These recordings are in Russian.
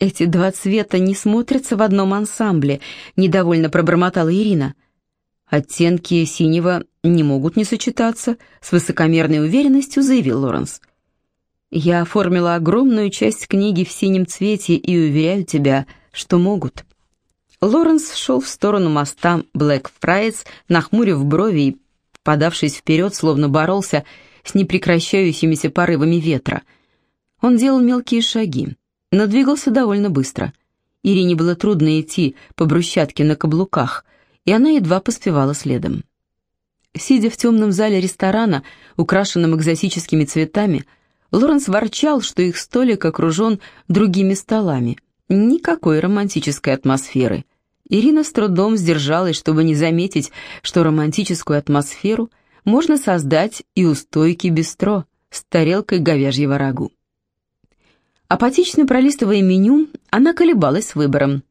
Эти два цвета не смотрятся в одном ансамбле, недовольно пробормотала Ирина. Оттенки синего не могут не сочетаться, с высокомерной уверенностью заявил Лоренс. Я оформила огромную часть книги в синем цвете и уверяю тебя, что могут. Лоренс шел в сторону моста Блэкфрайерс, нахмурив брови и подавшись вперед, словно боролся с непрекращающимися порывами ветра. Он делал мелкие шаги но двигался довольно быстро. Ирине было трудно идти по брусчатке на каблуках, и она едва поспевала следом. Сидя в темном зале ресторана, украшенном экзотическими цветами, Лоренс ворчал, что их столик окружен другими столами. Никакой романтической атмосферы. Ирина с трудом сдержалась, чтобы не заметить, что романтическую атмосферу можно создать и у стойки бистро с тарелкой говяжьего рагу. Апатично пролистывая меню, она колебалась с выбором.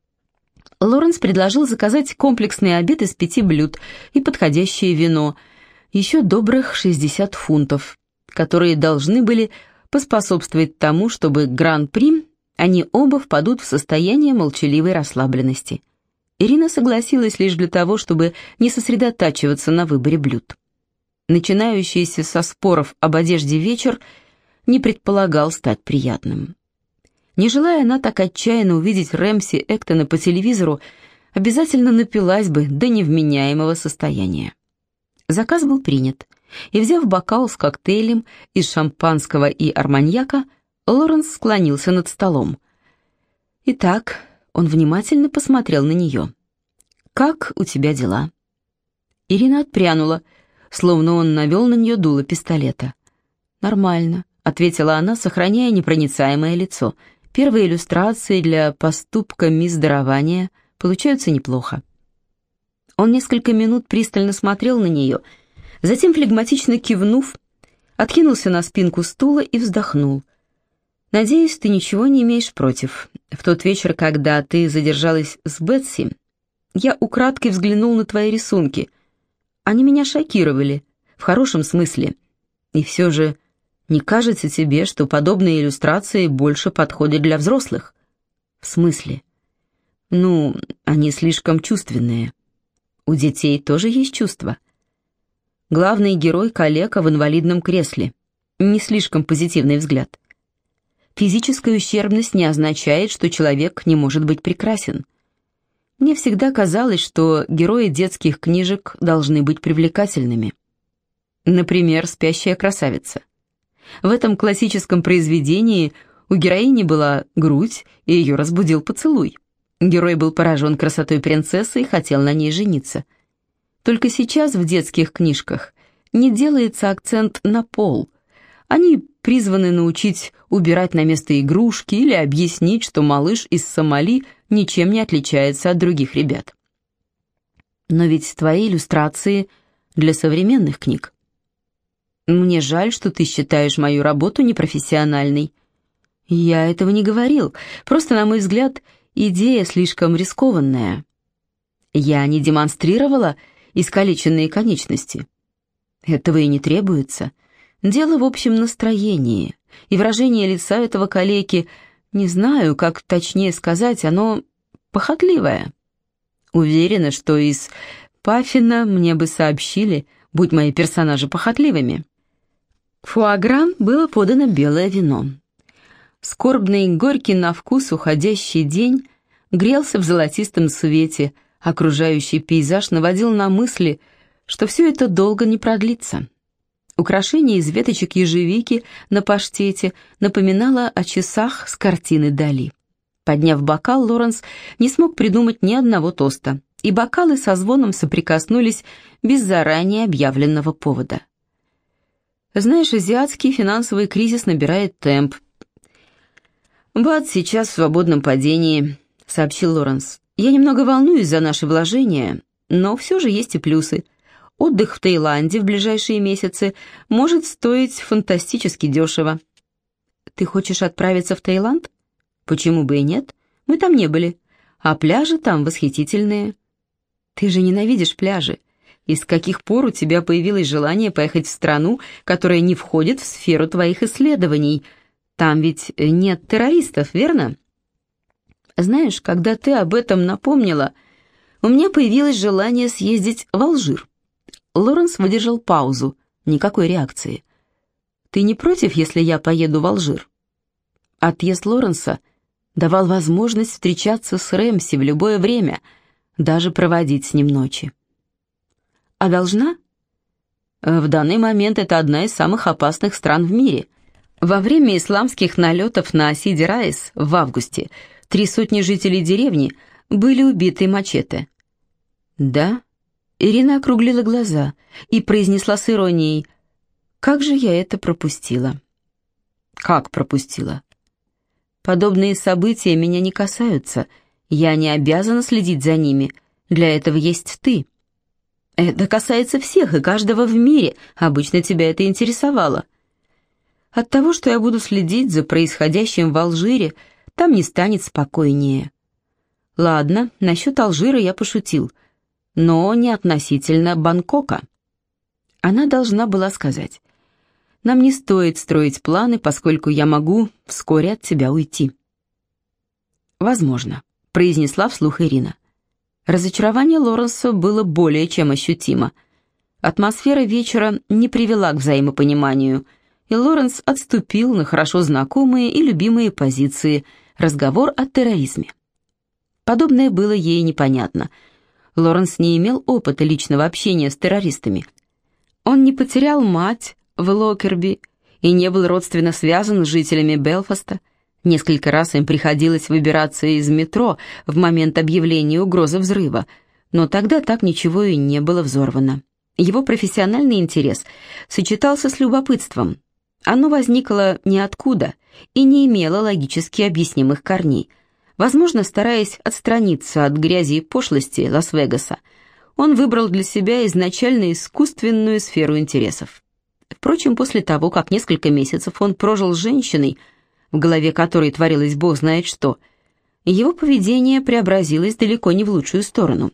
Лоренс предложил заказать комплексный обед из пяти блюд и подходящее вино, еще добрых 60 фунтов, которые должны были поспособствовать тому, чтобы гран-при они оба впадут в состояние молчаливой расслабленности. Ирина согласилась лишь для того, чтобы не сосредотачиваться на выборе блюд. Начинающийся со споров об одежде вечер не предполагал стать приятным. Не желая она так отчаянно увидеть Рэмси Эктона по телевизору, обязательно напилась бы до невменяемого состояния. Заказ был принят, и, взяв бокал с коктейлем из шампанского и арманьяка, Лоренс склонился над столом. Итак, он внимательно посмотрел на нее. «Как у тебя дела?» Ирина отпрянула, словно он навел на нее дуло пистолета. «Нормально», — ответила она, сохраняя непроницаемое лицо — Первые иллюстрации для поступка мисс дарования получаются неплохо. Он несколько минут пристально смотрел на нее, затем, флегматично кивнув, откинулся на спинку стула и вздохнул. «Надеюсь, ты ничего не имеешь против. В тот вечер, когда ты задержалась с Бетси, я украдкой взглянул на твои рисунки. Они меня шокировали, в хорошем смысле. И все же не кажется тебе, что подобные иллюстрации больше подходят для взрослых? В смысле? Ну, они слишком чувственные. У детей тоже есть чувства. Главный герой — калека в инвалидном кресле. Не слишком позитивный взгляд. Физическая ущербность не означает, что человек не может быть прекрасен. Мне всегда казалось, что герои детских книжек должны быть привлекательными. Например, «Спящая красавица». В этом классическом произведении у героини была грудь, и ее разбудил поцелуй. Герой был поражен красотой принцессы и хотел на ней жениться. Только сейчас в детских книжках не делается акцент на пол. Они призваны научить убирать на место игрушки или объяснить, что малыш из Сомали ничем не отличается от других ребят. Но ведь твои иллюстрации для современных книг. Мне жаль, что ты считаешь мою работу непрофессиональной. Я этого не говорил. Просто, на мой взгляд, идея слишком рискованная. Я не демонстрировала искалеченные конечности. Этого и не требуется. Дело в общем настроении. И выражение лица этого калеки, не знаю, как точнее сказать, оно похотливое. Уверена, что из Паффина мне бы сообщили, будь мои персонажи похотливыми. Фуагран было подано белое вино. Скорбный и горький на вкус уходящий день грелся в золотистом свете, окружающий пейзаж наводил на мысли, что все это долго не продлится. Украшение из веточек ежевики на паштете напоминало о часах с картины Дали. Подняв бокал, Лоренс не смог придумать ни одного тоста, и бокалы со звоном соприкоснулись без заранее объявленного повода. Знаешь, азиатский финансовый кризис набирает темп. «Бат сейчас в свободном падении», — сообщил Лоренс. «Я немного волнуюсь за наши вложения, но все же есть и плюсы. Отдых в Таиланде в ближайшие месяцы может стоить фантастически дешево». «Ты хочешь отправиться в Таиланд?» «Почему бы и нет? Мы там не были, а пляжи там восхитительные». «Ты же ненавидишь пляжи. И с каких пор у тебя появилось желание поехать в страну, которая не входит в сферу твоих исследований? Там ведь нет террористов, верно?» Знаешь, когда ты об этом напомнила, у меня появилось желание съездить в Алжир. Лоренс выдержал паузу, никакой реакции. Ты не против, если я поеду в Алжир? Отъезд Лоренса давал возможность встречаться с Рэмси в любое время, даже проводить с ним ночи. А должна? В данный момент это одна из самых опасных стран в мире. Во время исламских налетов на Сиди-Райс в августе три сотни жителей деревни были убиты мачете. «Да?» Ирина округлила глаза и произнесла с иронией, «Как же я это пропустила?» «Как пропустила?» «Подобные события меня не касаются. Я не обязана следить за ними. Для этого есть ты». «Это касается всех и каждого в мире. Обычно тебя это интересовало». От того, что я буду следить за происходящим в Алжире, там не станет спокойнее. Ладно, насчет Алжира я пошутил, но не относительно Бангкока. Она должна была сказать, нам не стоит строить планы, поскольку я могу вскоре от тебя уйти. Возможно, произнесла вслух Ирина. Разочарование Лоренса было более чем ощутимо. Атмосфера вечера не привела к взаимопониманию – и Лоренс отступил на хорошо знакомые и любимые позиции, разговор о терроризме. Подобное было ей непонятно. Лоренс не имел опыта личного общения с террористами. Он не потерял мать в Локерби и не был родственно связан с жителями Белфаста. Несколько раз им приходилось выбираться из метро в момент объявления угрозы взрыва, но тогда так ничего и не было взорвано. Его профессиональный интерес сочетался с любопытством, оно возникло ниоткуда и не имело логически объяснимых корней. Возможно, стараясь отстраниться от грязи и пошлости Лас-Вегаса, он выбрал для себя изначально искусственную сферу интересов. Впрочем, после того, как несколько месяцев он прожил с женщиной, в голове которой творилось бог знает что, его поведение преобразилось далеко не в лучшую сторону.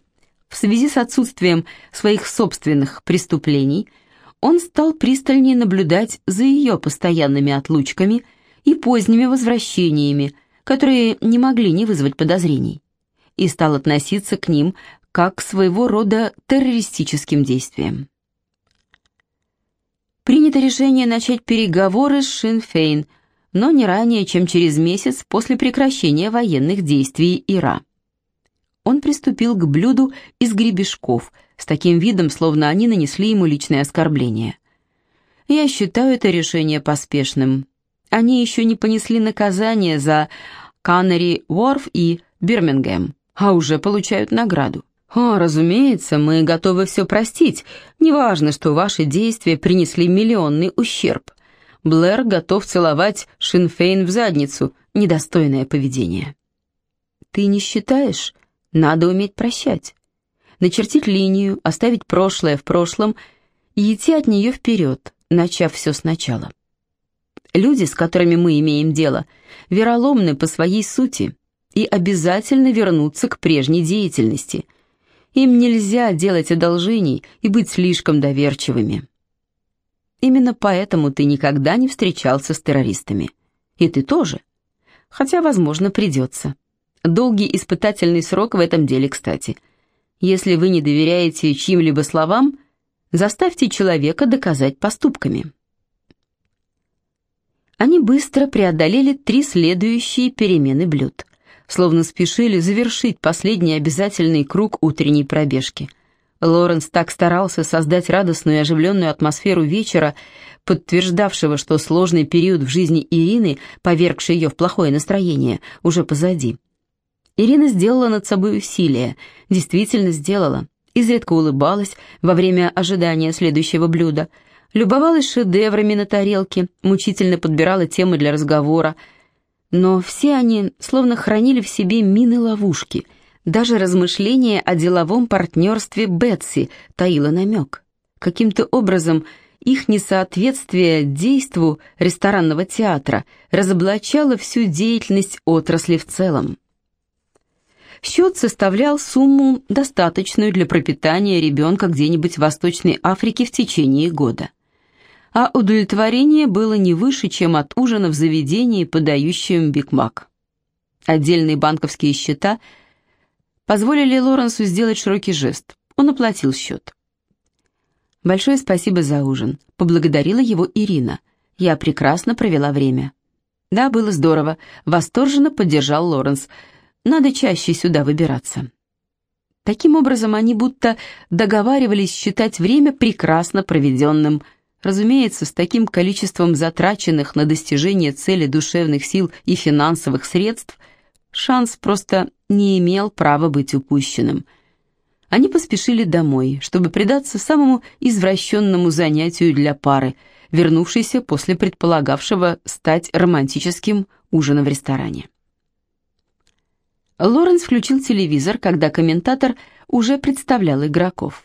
В связи с отсутствием своих собственных преступлений – он стал пристальнее наблюдать за ее постоянными отлучками и поздними возвращениями, которые не могли не вызвать подозрений, и стал относиться к ним как к своего рода террористическим действиям. Принято решение начать переговоры с Шинфейн, но не ранее, чем через месяц после прекращения военных действий Ира. Он приступил к блюду из гребешков – с таким видом, словно они нанесли ему личное оскорбление. Я считаю это решение поспешным. Они еще не понесли наказание за Каннери Уорф и Бирмингем, а уже получают награду. О, разумеется, мы готовы все простить. Неважно, что ваши действия принесли миллионный ущерб. Блэр готов целовать Шинфейн в задницу. Недостойное поведение. Ты не считаешь? Надо уметь прощать начертить линию, оставить прошлое в прошлом и идти от нее вперед, начав все сначала. Люди, с которыми мы имеем дело, вероломны по своей сути и обязательно вернутся к прежней деятельности. Им нельзя делать одолжений и быть слишком доверчивыми. Именно поэтому ты никогда не встречался с террористами. И ты тоже. Хотя, возможно, придется. Долгий испытательный срок в этом деле, кстати – если вы не доверяете чьим-либо словам, заставьте человека доказать поступками. Они быстро преодолели три следующие перемены блюд, словно спешили завершить последний обязательный круг утренней пробежки. Лоренс так старался создать радостную и оживленную атмосферу вечера, подтверждавшего, что сложный период в жизни Ирины, повергший ее в плохое настроение, уже позади. Ирина сделала над собой усилие, действительно сделала. Изредка улыбалась во время ожидания следующего блюда, любовалась шедеврами на тарелке, мучительно подбирала темы для разговора. Но все они словно хранили в себе мины-ловушки. Даже размышление о деловом партнерстве Бетси таило намек. Каким-то образом их несоответствие действу ресторанного театра разоблачало всю деятельность отрасли в целом. Счет составлял сумму, достаточную для пропитания ребенка где-нибудь в Восточной Африке в течение года. А удовлетворение было не выше, чем от ужина в заведении, подающем бигмак. Отдельные банковские счета позволили Лоренсу сделать широкий жест. Он оплатил счет. «Большое спасибо за ужин», — поблагодарила его Ирина. «Я прекрасно провела время». «Да, было здорово», — восторженно поддержал Лоренс. «Надо чаще сюда выбираться». Таким образом, они будто договаривались считать время прекрасно проведенным. Разумеется, с таким количеством затраченных на достижение цели душевных сил и финансовых средств шанс просто не имел права быть упущенным — они поспешили домой, чтобы предаться самому извращенному занятию для пары, вернувшейся после предполагавшего стать романтическим ужина в ресторане. Лоренс включил телевизор, когда комментатор уже представлял игроков.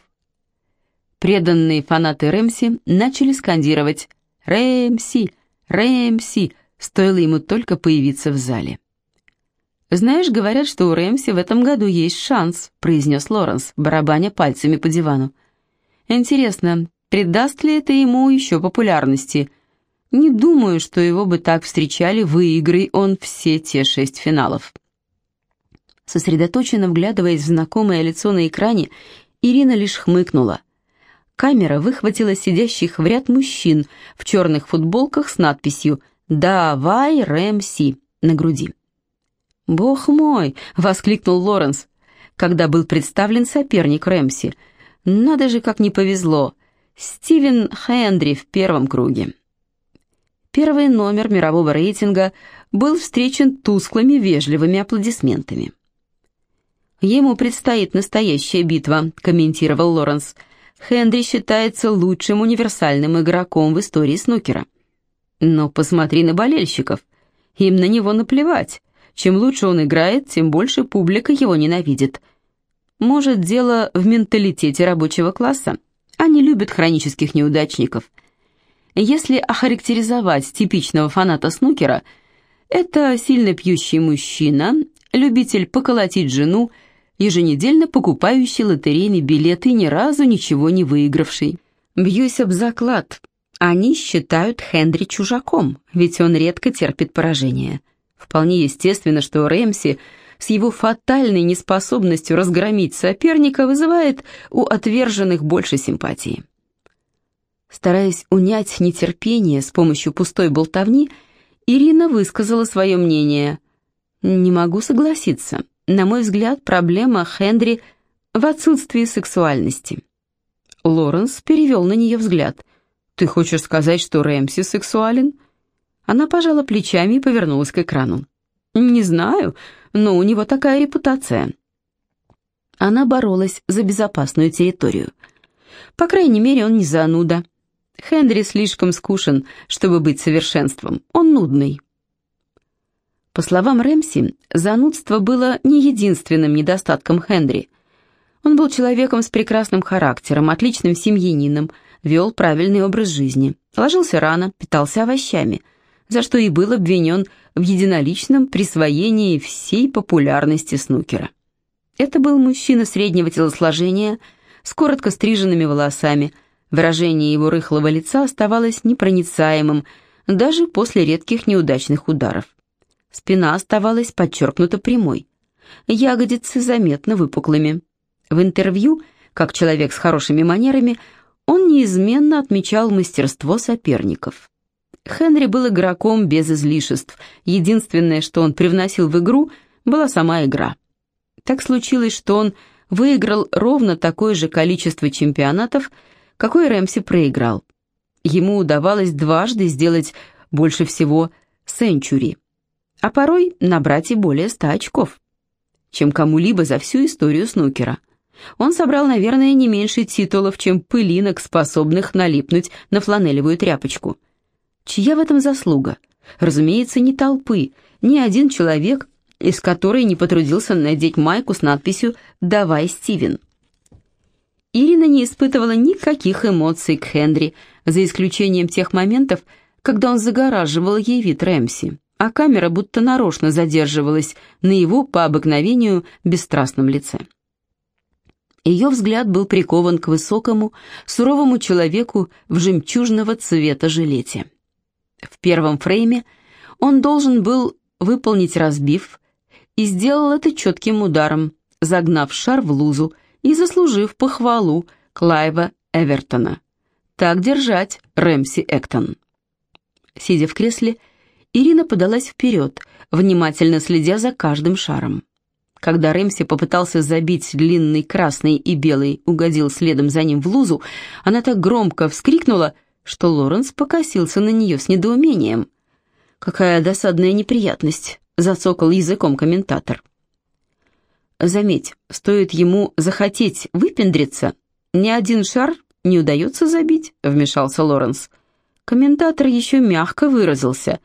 Преданные фанаты Рэмси начали скандировать «Рэмси! Рэмси!», стоило ему только появиться в зале. «Знаешь, говорят, что у Рэмси в этом году есть шанс», — произнес Лоренс, барабаня пальцами по дивану. «Интересно, придаст ли это ему еще популярности? Не думаю, что его бы так встречали, выиграй он все те шесть финалов». Сосредоточенно вглядываясь в знакомое лицо на экране, Ирина лишь хмыкнула. Камера выхватила сидящих в ряд мужчин в черных футболках с надписью «Давай, Рэмси» на груди. «Бог мой!» — воскликнул Лоренс, когда был представлен соперник Рэмси. «Надо же, как не повезло! Стивен Хендри в первом круге». Первый номер мирового рейтинга был встречен тусклыми вежливыми аплодисментами. «Ему предстоит настоящая битва», — комментировал Лоренс. «Хендри считается лучшим универсальным игроком в истории снукера». «Но посмотри на болельщиков. Им на него наплевать. Чем лучше он играет, тем больше публика его ненавидит. Может, дело в менталитете рабочего класса. Они любят хронических неудачников. Если охарактеризовать типичного фаната снукера, это сильно пьющий мужчина, любитель поколотить жену, еженедельно покупающий лотерейный билет и ни разу ничего не выигравший. Бьюсь об заклад. Они считают Хенри чужаком, ведь он редко терпит поражение. Вполне естественно, что Рэмси с его фатальной неспособностью разгромить соперника вызывает у отверженных больше симпатии. Стараясь унять нетерпение с помощью пустой болтовни, Ирина высказала свое мнение. «Не могу согласиться. На мой взгляд, проблема Хендри в отсутствии сексуальности». Лоренс перевел на нее взгляд. «Ты хочешь сказать, что Рэмси сексуален?» Она пожала плечами и повернулась к экрану. «Не знаю, но у него такая репутация». Она боролась за безопасную территорию. По крайней мере, он не зануда. Хенри слишком скушен, чтобы быть совершенством. Он нудный. По словам Рэмси, занудство было не единственным недостатком Хенри. Он был человеком с прекрасным характером, отличным семьянином, вел правильный образ жизни, ложился рано, питался овощами – за что и был обвинен в единоличном присвоении всей популярности снукера. Это был мужчина среднего телосложения, с коротко стриженными волосами. Выражение его рыхлого лица оставалось непроницаемым, даже после редких неудачных ударов. Спина оставалась подчеркнуто прямой. Ягодицы заметно выпуклыми. В интервью, как человек с хорошими манерами, он неизменно отмечал мастерство соперников. Хенри был игроком без излишеств. Единственное, что он привносил в игру, была сама игра. Так случилось, что он выиграл ровно такое же количество чемпионатов, какой Рэмси проиграл. Ему удавалось дважды сделать больше всего сенчури, а порой набрать и более ста очков, чем кому-либо за всю историю снукера. Он собрал, наверное, не меньше титулов, чем пылинок, способных налипнуть на фланелевую тряпочку – Чья в этом заслуга? Разумеется, не толпы, ни один человек, из которой не потрудился надеть майку с надписью «Давай, Стивен». Ирина не испытывала никаких эмоций к Хенри, за исключением тех моментов, когда он загораживал ей вид Рэмси, а камера будто нарочно задерживалась на его по обыкновению бесстрастном лице. Ее взгляд был прикован к высокому, суровому человеку в жемчужного цвета жилете. В первом фрейме он должен был выполнить разбив и сделал это четким ударом, загнав шар в лузу и заслужив похвалу Клайва Эвертона. «Так держать, Рэмси Эктон». Сидя в кресле, Ирина подалась вперед, внимательно следя за каждым шаром. Когда Рэмси попытался забить длинный красный и белый, угодил следом за ним в лузу, она так громко вскрикнула, что Лоренс покосился на нее с недоумением. «Какая досадная неприятность», — зацокал языком комментатор. Заметь, стоит ему захотеть выпендриться, ни один шар не удается забить, вмешался Лоренс. Комментатор еще мягко выразился.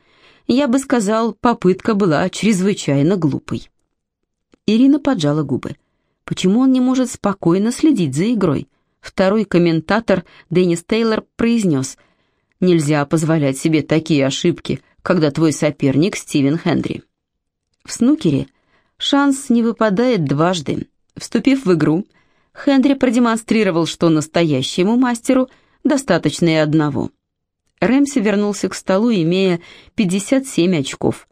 Я бы сказал, попытка была чрезвычайно глупой. Ирина поджала губы. Почему он не может спокойно следить за игрой? Второй комментатор, Деннис Тейлор, произнес, «Нельзя позволять себе такие ошибки, когда твой соперник Стивен Хендри». В снукере Шанс не выпадает дважды. Вступив в игру, Хендри продемонстрировал, что настоящему мастеру достаточно и одного. Рэмси вернулся к столу, имея 57 очков.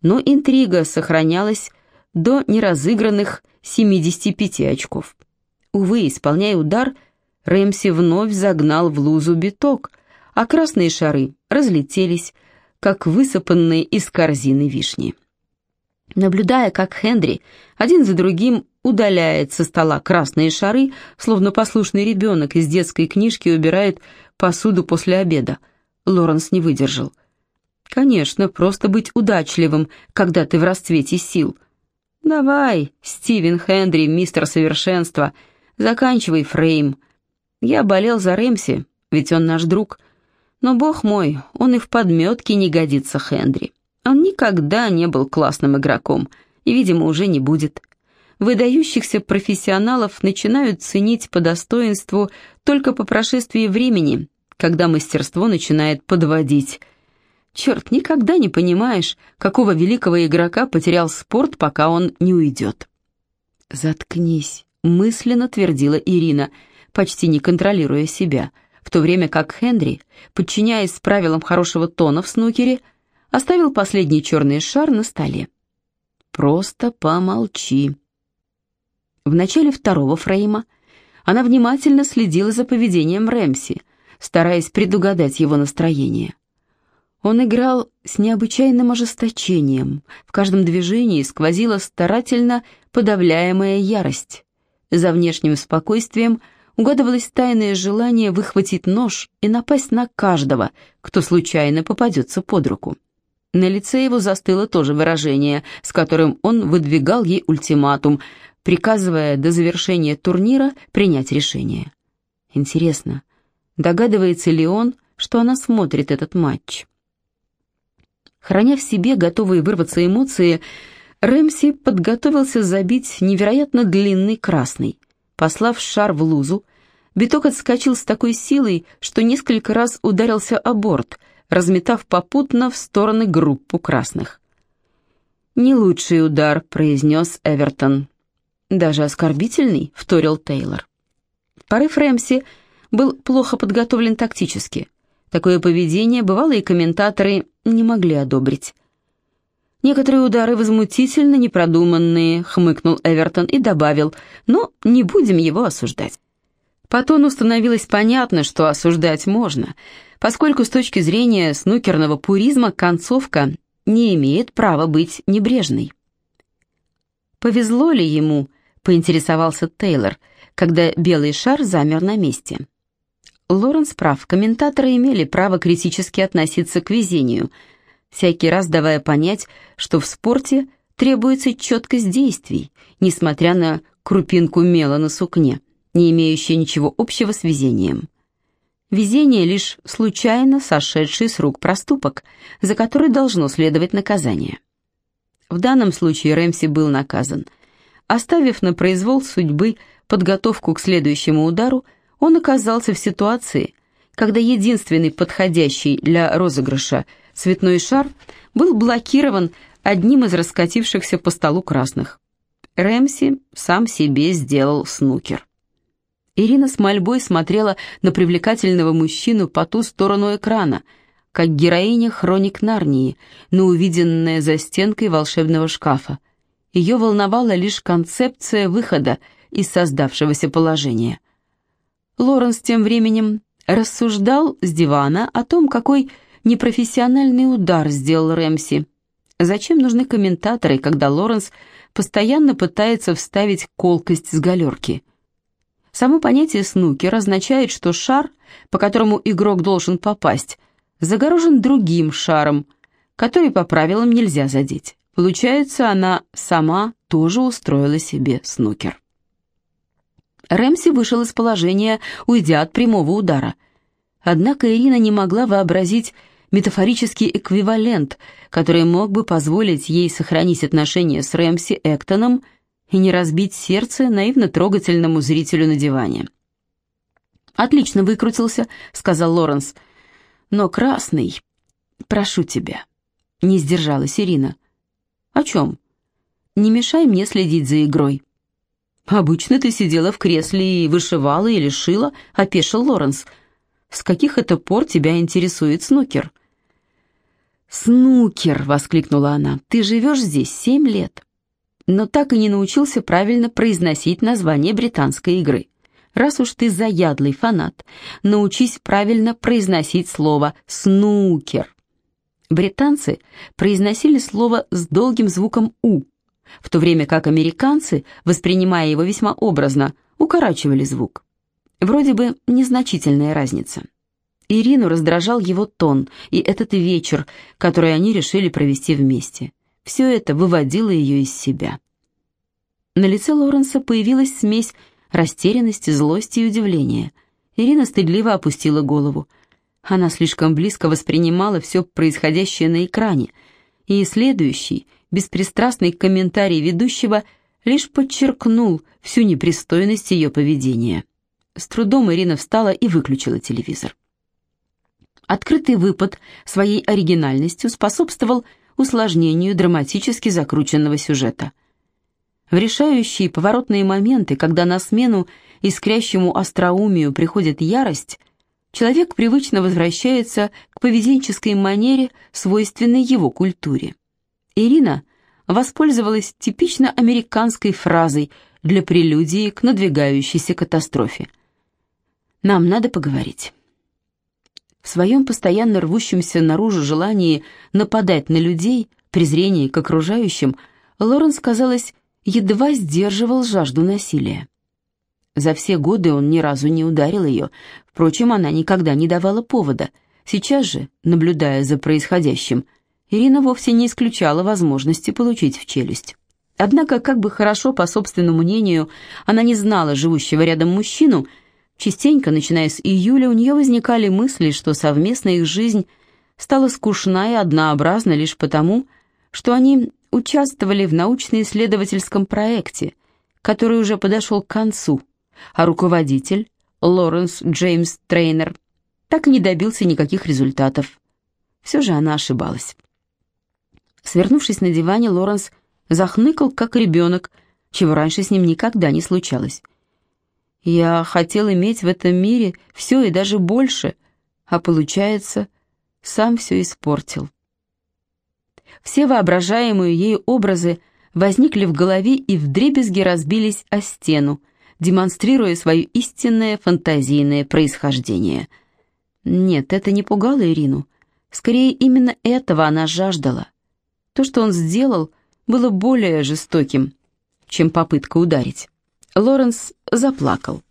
Но интрига сохранялась до неразыгранных 75 очков. Увы, исполняя удар, Рэмси вновь загнал в лузу биток, а красные шары разлетелись, как высыпанные из корзины вишни. Наблюдая, как Хенри один за другим удаляет со стола красные шары, словно послушный ребенок из детской книжки убирает посуду после обеда, Лоренс не выдержал. «Конечно, просто быть удачливым, когда ты в расцвете сил. Давай, Стивен Хенри, мистер совершенства, заканчивай фрейм. Я болел за Рэмси, ведь он наш друг. Но, бог мой, он и в подметке не годится Хенри». Он никогда не был классным игроком и, видимо, уже не будет. Выдающихся профессионалов начинают ценить по достоинству только по прошествии времени, когда мастерство начинает подводить. Черт, никогда не понимаешь, какого великого игрока потерял спорт, пока он не уйдет. «Заткнись», — мысленно твердила Ирина, почти не контролируя себя, в то время как Хенри, подчиняясь правилам хорошего тона в снукере, — оставил последний черный шар на столе. «Просто помолчи». В начале второго фрейма она внимательно следила за поведением Рэмси, стараясь предугадать его настроение. Он играл с необычайным ожесточением, в каждом движении сквозила старательно подавляемая ярость. За внешним спокойствием угадывалось тайное желание выхватить нож и напасть на каждого, кто случайно попадется под руку. На лице его застыло то же выражение, с которым он выдвигал ей ультиматум, приказывая до завершения турнира принять решение. Интересно, догадывается ли он, что она смотрит этот матч? Храня в себе готовые вырваться эмоции, Рэмси подготовился забить невероятно длинный красный. Послав шар в лузу, биток отскочил с такой силой, что несколько раз ударился о борт — разметав попутно в стороны группу красных. «Не лучший удар», — произнес Эвертон. «Даже оскорбительный», — вторил Тейлор. Порыв Рэмси был плохо подготовлен тактически. Такое поведение бывалые комментаторы не могли одобрить. «Некоторые удары возмутительно непродуманные», — хмыкнул Эвертон и добавил, «но не будем его осуждать». По тону становилось понятно, что осуждать можно — поскольку с точки зрения снукерного пуризма концовка не имеет права быть небрежной. «Повезло ли ему?» — поинтересовался Тейлор, когда белый шар замер на месте. Лоренс прав, комментаторы имели право критически относиться к везению, всякий раз давая понять, что в спорте требуется четкость действий, несмотря на крупинку мела на сукне, не имеющую ничего общего с везением. Везение — лишь случайно сошедший с рук проступок, за который должно следовать наказание. В данном случае Рэмси был наказан. Оставив на произвол судьбы подготовку к следующему удару, он оказался в ситуации, когда единственный подходящий для розыгрыша цветной шар был блокирован одним из раскатившихся по столу красных. Рэмси сам себе сделал снукер. Ирина с мольбой смотрела на привлекательного мужчину по ту сторону экрана, как героиня хроник Нарнии, на увиденное за стенкой волшебного шкафа. Ее волновала лишь концепция выхода из создавшегося положения. Лоренс тем временем рассуждал с дивана о том, какой непрофессиональный удар сделал Рэмси. Зачем нужны комментаторы, когда Лоренс постоянно пытается вставить колкость с галерки? Само понятие снукер означает, что шар, по которому игрок должен попасть, загорожен другим шаром, который по правилам нельзя задеть. Получается, она сама тоже устроила себе снукер. Рэмси вышел из положения, уйдя от прямого удара. Однако Ирина не могла вообразить метафорический эквивалент, который мог бы позволить ей сохранить отношения с Рэмси Эктоном и не разбить сердце наивно-трогательному зрителю на диване. «Отлично выкрутился», — сказал Лоренс. «Но красный, прошу тебя». Не сдержалась Ирина. «О чем?» «Не мешай мне следить за игрой». «Обычно ты сидела в кресле и вышивала или шила», — опешил Лоренс. «С каких это пор тебя интересует снукер?» «Снукер!» — воскликнула она. «Ты живешь здесь семь лет, но так и не научился правильно произносить название британской игры. Раз уж ты заядлый фанат, научись правильно произносить слово «снукер». Британцы произносили слово с долгим звуком «у», в то время как американцы, воспринимая его весьма образно, укорачивали звук. Вроде бы незначительная разница. Ирину раздражал его тон и этот вечер, который они решили провести вместе. Все это выводило ее из себя. На лице Лоренса появилась смесь растерянности, злости и удивления. Ирина стыдливо опустила голову. Она слишком близко воспринимала все происходящее на экране, и следующий, беспристрастный комментарий ведущего лишь подчеркнул всю непристойность ее поведения. С трудом Ирина встала и выключила телевизор. Открытый выпад своей оригинальностью способствовал усложнению драматически закрученного сюжета. В решающие поворотные моменты, когда на смену искрящему остроумию приходит ярость, человек привычно возвращается к поведенческой манере, свойственной его культуре. Ирина воспользовалась типично американской фразой для прелюдии к надвигающейся катастрофе. «Нам надо поговорить». В своем постоянно рвущемся наружу желании нападать на людей, презрении к окружающим, Лоренс, казалось, едва сдерживал жажду насилия. За все годы он ни разу не ударил ее, впрочем, она никогда не давала повода. Сейчас же, наблюдая за происходящим, Ирина вовсе не исключала возможности получить в челюсть. Однако, как бы хорошо, по собственному мнению, она не знала живущего рядом мужчину, Частенько, начиная с июля, у нее возникали мысли, что совместная их жизнь стала скучна и однообразна лишь потому, что они участвовали в научно-исследовательском проекте, который уже подошел к концу, а руководитель, Лоренс Джеймс Трейнер, так и не добился никаких результатов. Все же она ошибалась. Свернувшись на диване, Лоренс захныкал, как ребенок, чего раньше с ним никогда не случалось. Я хотел иметь в этом мире все и даже больше, а получается, сам все испортил. Все воображаемые ей образы возникли в голове и вдребезги разбились о стену, демонстрируя свое истинное фантазийное происхождение. Нет, это не пугало Ирину. Скорее, именно этого она жаждала. То, что он сделал, было более жестоким, чем попытка ударить. Лоренс заплакал.